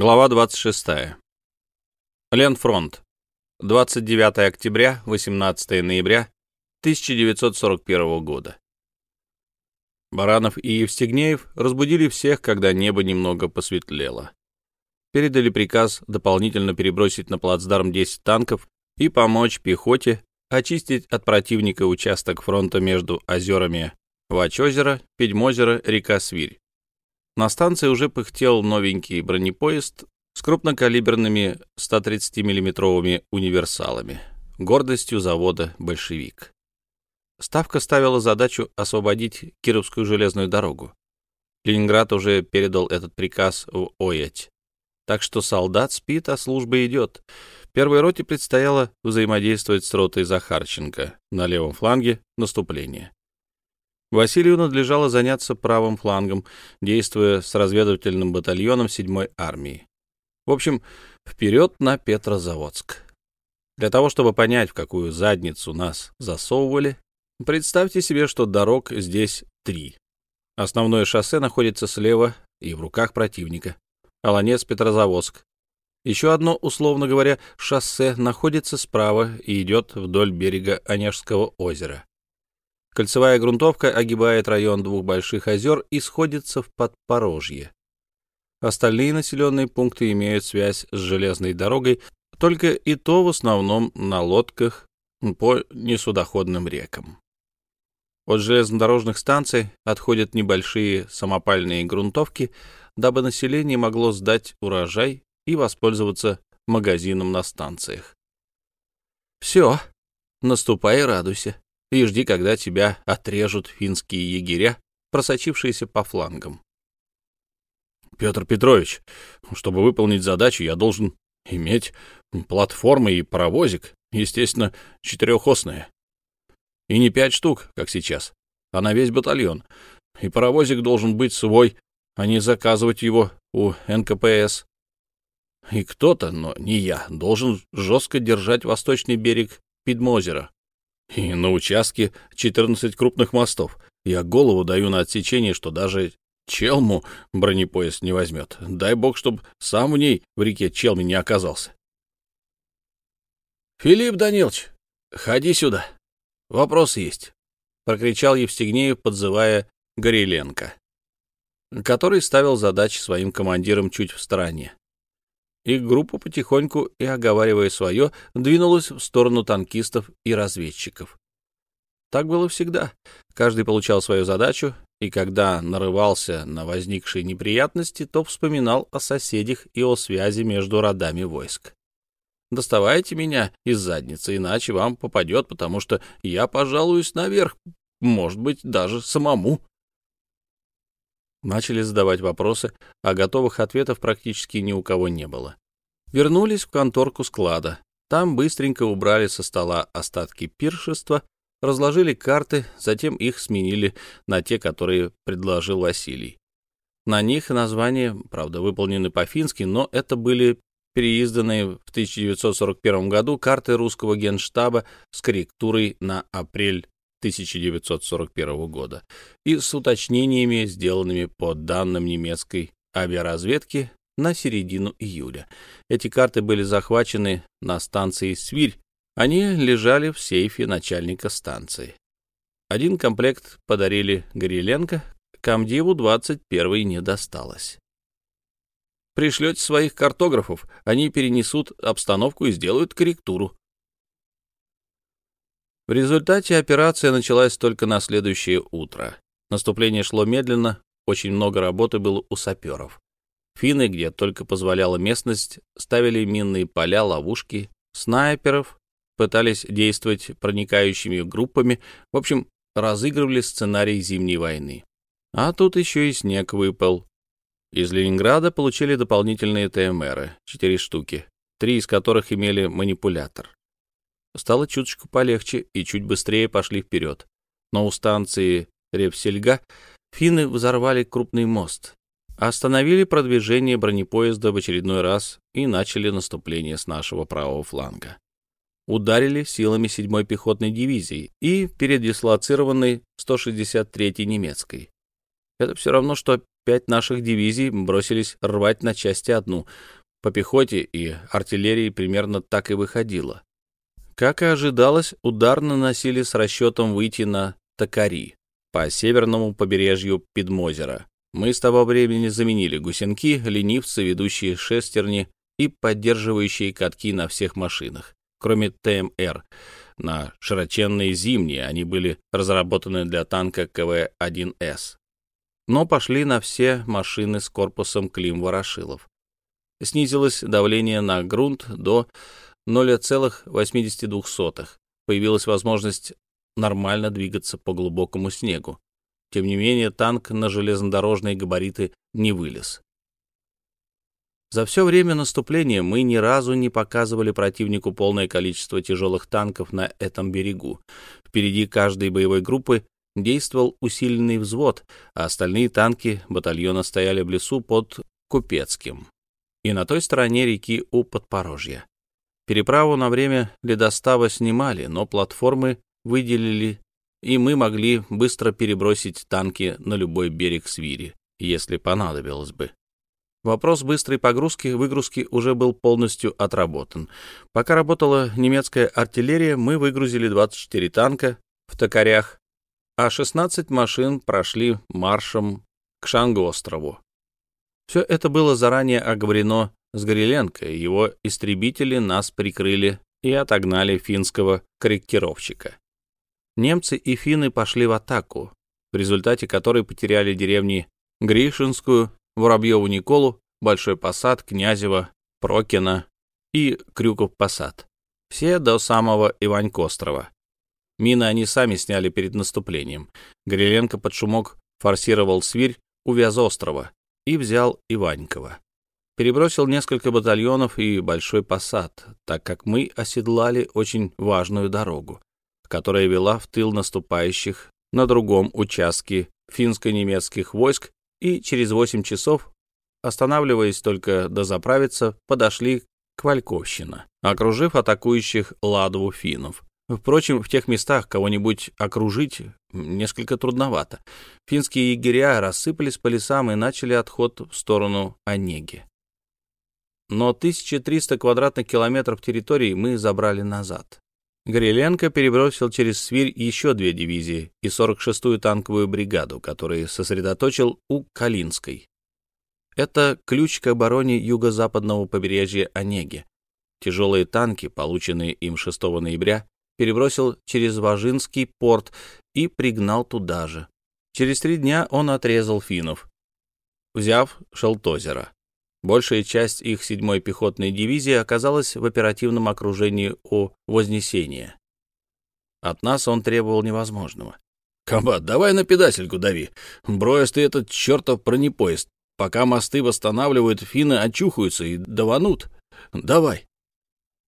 Глава 26. Ленфронт. 29 октября, 18 ноября 1941 года. Баранов и Евстигнеев разбудили всех, когда небо немного посветлело. Передали приказ дополнительно перебросить на плацдарм 10 танков и помочь пехоте очистить от противника участок фронта между озерами Вачозеро, Педьмозеро, река Свирь. На станции уже пыхтел новенький бронепоезд с крупнокалиберными 130 миллиметровыми универсалами, гордостью завода «Большевик». Ставка ставила задачу освободить Кировскую железную дорогу. Ленинград уже передал этот приказ в Оять. Так что солдат спит, а служба идет. Первой роте предстояло взаимодействовать с ротой Захарченко на левом фланге наступления. Василию надлежало заняться правым флангом, действуя с разведывательным батальоном 7-й армии. В общем, вперед на Петрозаводск. Для того, чтобы понять, в какую задницу нас засовывали, представьте себе, что дорог здесь три. Основное шоссе находится слева и в руках противника. Аланец-Петрозаводск. Еще одно, условно говоря, шоссе находится справа и идет вдоль берега Онежского озера. Кольцевая грунтовка огибает район двух больших озер и сходится в подпорожье. Остальные населенные пункты имеют связь с железной дорогой, только и то в основном на лодках по несудоходным рекам. От железнодорожных станций отходят небольшие самопальные грунтовки, дабы население могло сдать урожай и воспользоваться магазином на станциях. Все, наступай и радуйся и жди, когда тебя отрежут финские егеря, просочившиеся по флангам. Петр Петрович, чтобы выполнить задачу, я должен иметь платформы и паровозик, естественно, четырехосные. И не пять штук, как сейчас, а на весь батальон. И паровозик должен быть свой, а не заказывать его у НКПС. И кто-то, но не я, должен жестко держать восточный берег Пидмозера, и на участке 14 крупных мостов. Я голову даю на отсечение, что даже Челму бронепоезд не возьмет. Дай бог, чтобы сам в ней в реке Челми не оказался. — Филипп Данилович, ходи сюда. Вопрос есть, — прокричал Евстигнеев, подзывая Гореленко, который ставил задачи своим командирам чуть в стороне и группа потихоньку и оговаривая свое, двинулась в сторону танкистов и разведчиков. Так было всегда. Каждый получал свою задачу, и когда нарывался на возникшие неприятности, то вспоминал о соседях и о связи между родами войск. «Доставайте меня из задницы, иначе вам попадет, потому что я пожалуюсь наверх, может быть, даже самому». Начали задавать вопросы, а готовых ответов практически ни у кого не было. Вернулись в конторку склада. Там быстренько убрали со стола остатки пиршества, разложили карты, затем их сменили на те, которые предложил Василий. На них названия, правда, выполнены по-фински, но это были переизданные в 1941 году карты русского генштаба с корректурой на апрель 1941 года и с уточнениями, сделанными по данным немецкой авиаразведки на середину июля. Эти карты были захвачены на станции Свирь. Они лежали в сейфе начальника станции. Один комплект подарили Гореленко, комдиву 21 не досталось. Пришлете своих картографов, они перенесут обстановку и сделают корректуру. В результате операция началась только на следующее утро. Наступление шло медленно, очень много работы было у саперов. Финны, где только позволяла местность, ставили минные поля, ловушки, снайперов, пытались действовать проникающими группами, в общем, разыгрывали сценарий Зимней войны. А тут еще и снег выпал. Из Ленинграда получили дополнительные ТМРы, четыре штуки, три из которых имели манипулятор стало чуточку полегче и чуть быстрее пошли вперед. Но у станции Репсельга финны взорвали крупный мост, остановили продвижение бронепоезда в очередной раз и начали наступление с нашего правого фланга. Ударили силами 7-й пехотной дивизии и передислоцированной 163-й немецкой. Это все равно, что пять наших дивизий бросились рвать на части одну. По пехоте и артиллерии примерно так и выходило. Как и ожидалось, удар наносили с расчетом выйти на Токари по северному побережью Пидмозера. Мы с того времени заменили гусенки, ленивцы, ведущие шестерни и поддерживающие катки на всех машинах, кроме ТМР. На широченные зимние они были разработаны для танка КВ-1С. Но пошли на все машины с корпусом Клим-Ворошилов. Снизилось давление на грунт до 0,82. Появилась возможность нормально двигаться по глубокому снегу. Тем не менее, танк на железнодорожные габариты не вылез. За все время наступления мы ни разу не показывали противнику полное количество тяжелых танков на этом берегу. Впереди каждой боевой группы действовал усиленный взвод, а остальные танки батальона стояли в лесу под Купецким и на той стороне реки у подпорожья. Переправу на время ледостава снимали, но платформы выделили и мы могли быстро перебросить танки на любой берег Свири, если понадобилось бы. Вопрос быстрой погрузки-выгрузки уже был полностью отработан. Пока работала немецкая артиллерия, мы выгрузили 24 танка в токарях, а 16 машин прошли маршем к Шангострову. Все это было заранее оговорено с Гореленко, его истребители нас прикрыли и отогнали финского корректировщика немцы и финны пошли в атаку, в результате которой потеряли деревни Гришинскую, Воробьеву Николу, Большой Посад, Князево, Прокина и Крюков Посад. Все до самого Ивань-Кострова. Мины они сами сняли перед наступлением. Гриленко под шумок форсировал свирь у Вязострова и взял Иванькова. Перебросил несколько батальонов и большой посад, так как мы оседлали очень важную дорогу которая вела в тыл наступающих на другом участке финско-немецких войск, и через 8 часов, останавливаясь только дозаправиться, подошли к Вальковщина, окружив атакующих Ладву финнов. Впрочем, в тех местах кого-нибудь окружить несколько трудновато. Финские егеря рассыпались по лесам и начали отход в сторону Онеги. Но 1300 квадратных километров территории мы забрали назад. Гриленко перебросил через Свирь еще две дивизии и 46-ю танковую бригаду, которые сосредоточил у Калинской. Это ключ к обороне юго-западного побережья Онеги. Тяжелые танки, полученные им 6 ноября, перебросил через Важинский порт и пригнал туда же. Через три дня он отрезал финнов, взяв Шелтозера. Большая часть их 7-й пехотной дивизии оказалась в оперативном окружении у Вознесения. От нас он требовал невозможного. «Комбат, давай на педасельку дави. Броешь ты этот чертов бронепоезд. Пока мосты восстанавливают, финны очухаются и даванут. Давай».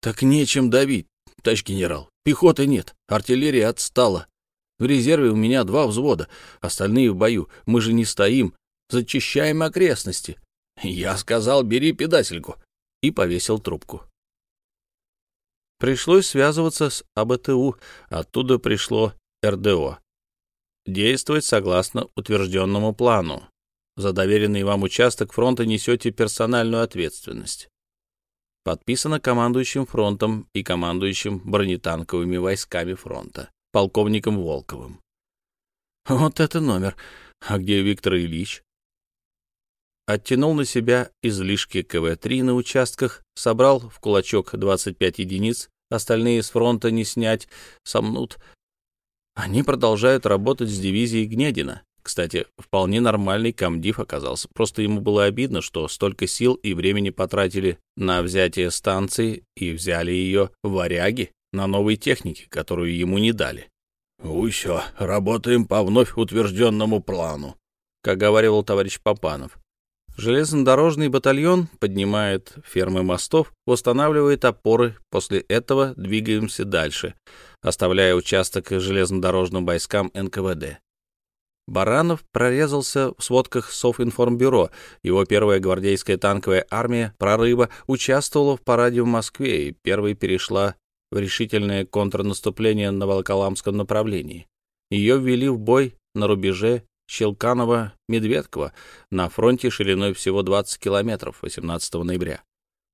«Так нечем давить, товарищ генерал. Пехоты нет, артиллерия отстала. В резерве у меня два взвода, остальные в бою. Мы же не стоим, зачищаем окрестности. Я сказал, бери педасельку. И повесил трубку. Пришлось связываться с АБТУ, оттуда пришло РДО. Действовать согласно утвержденному плану. За доверенный вам участок фронта несете персональную ответственность. Подписано командующим фронтом и командующим бронетанковыми войсками фронта, полковником Волковым. Вот это номер. А где Виктор Ильич? Оттянул на себя излишки КВ-3 на участках, собрал в кулачок 25 единиц, остальные с фронта не снять, сомнут. Они продолжают работать с дивизией Гнедина. Кстати, вполне нормальный комдив оказался. Просто ему было обидно, что столько сил и времени потратили на взятие станции и взяли ее варяги на новой технике, которую ему не дали. «Уй, все, работаем по вновь утвержденному плану», — как говорил товарищ Попанов. Железнодорожный батальон поднимает фермы мостов, восстанавливает опоры, после этого двигаемся дальше, оставляя участок железнодорожным войскам НКВД. Баранов прорезался в сводках Софинформбюро. Его первая гвардейская танковая армия прорыва участвовала в параде в Москве и первой перешла в решительное контрнаступление на Волоколамском направлении. Ее ввели в бой на рубеже Щелканова-Медведково на фронте шириной всего 20 километров 18 ноября.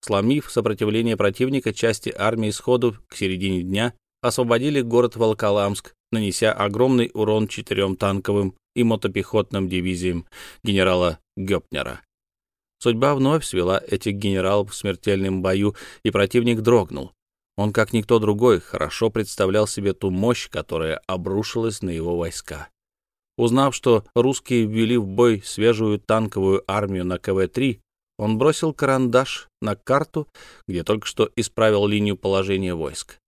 Сломив сопротивление противника, части армии сходу к середине дня освободили город Волоколамск, нанеся огромный урон четырем танковым и мотопехотным дивизиям генерала Гёпнера. Судьба вновь свела этих генералов в смертельном бою, и противник дрогнул. Он, как никто другой, хорошо представлял себе ту мощь, которая обрушилась на его войска. Узнав, что русские ввели в бой свежую танковую армию на КВ-3, он бросил карандаш на карту, где только что исправил линию положения войск.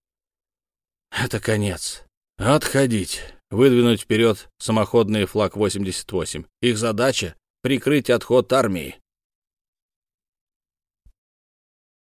«Это конец. Отходить. Выдвинуть вперед самоходный флаг 88. Их задача — прикрыть отход армии.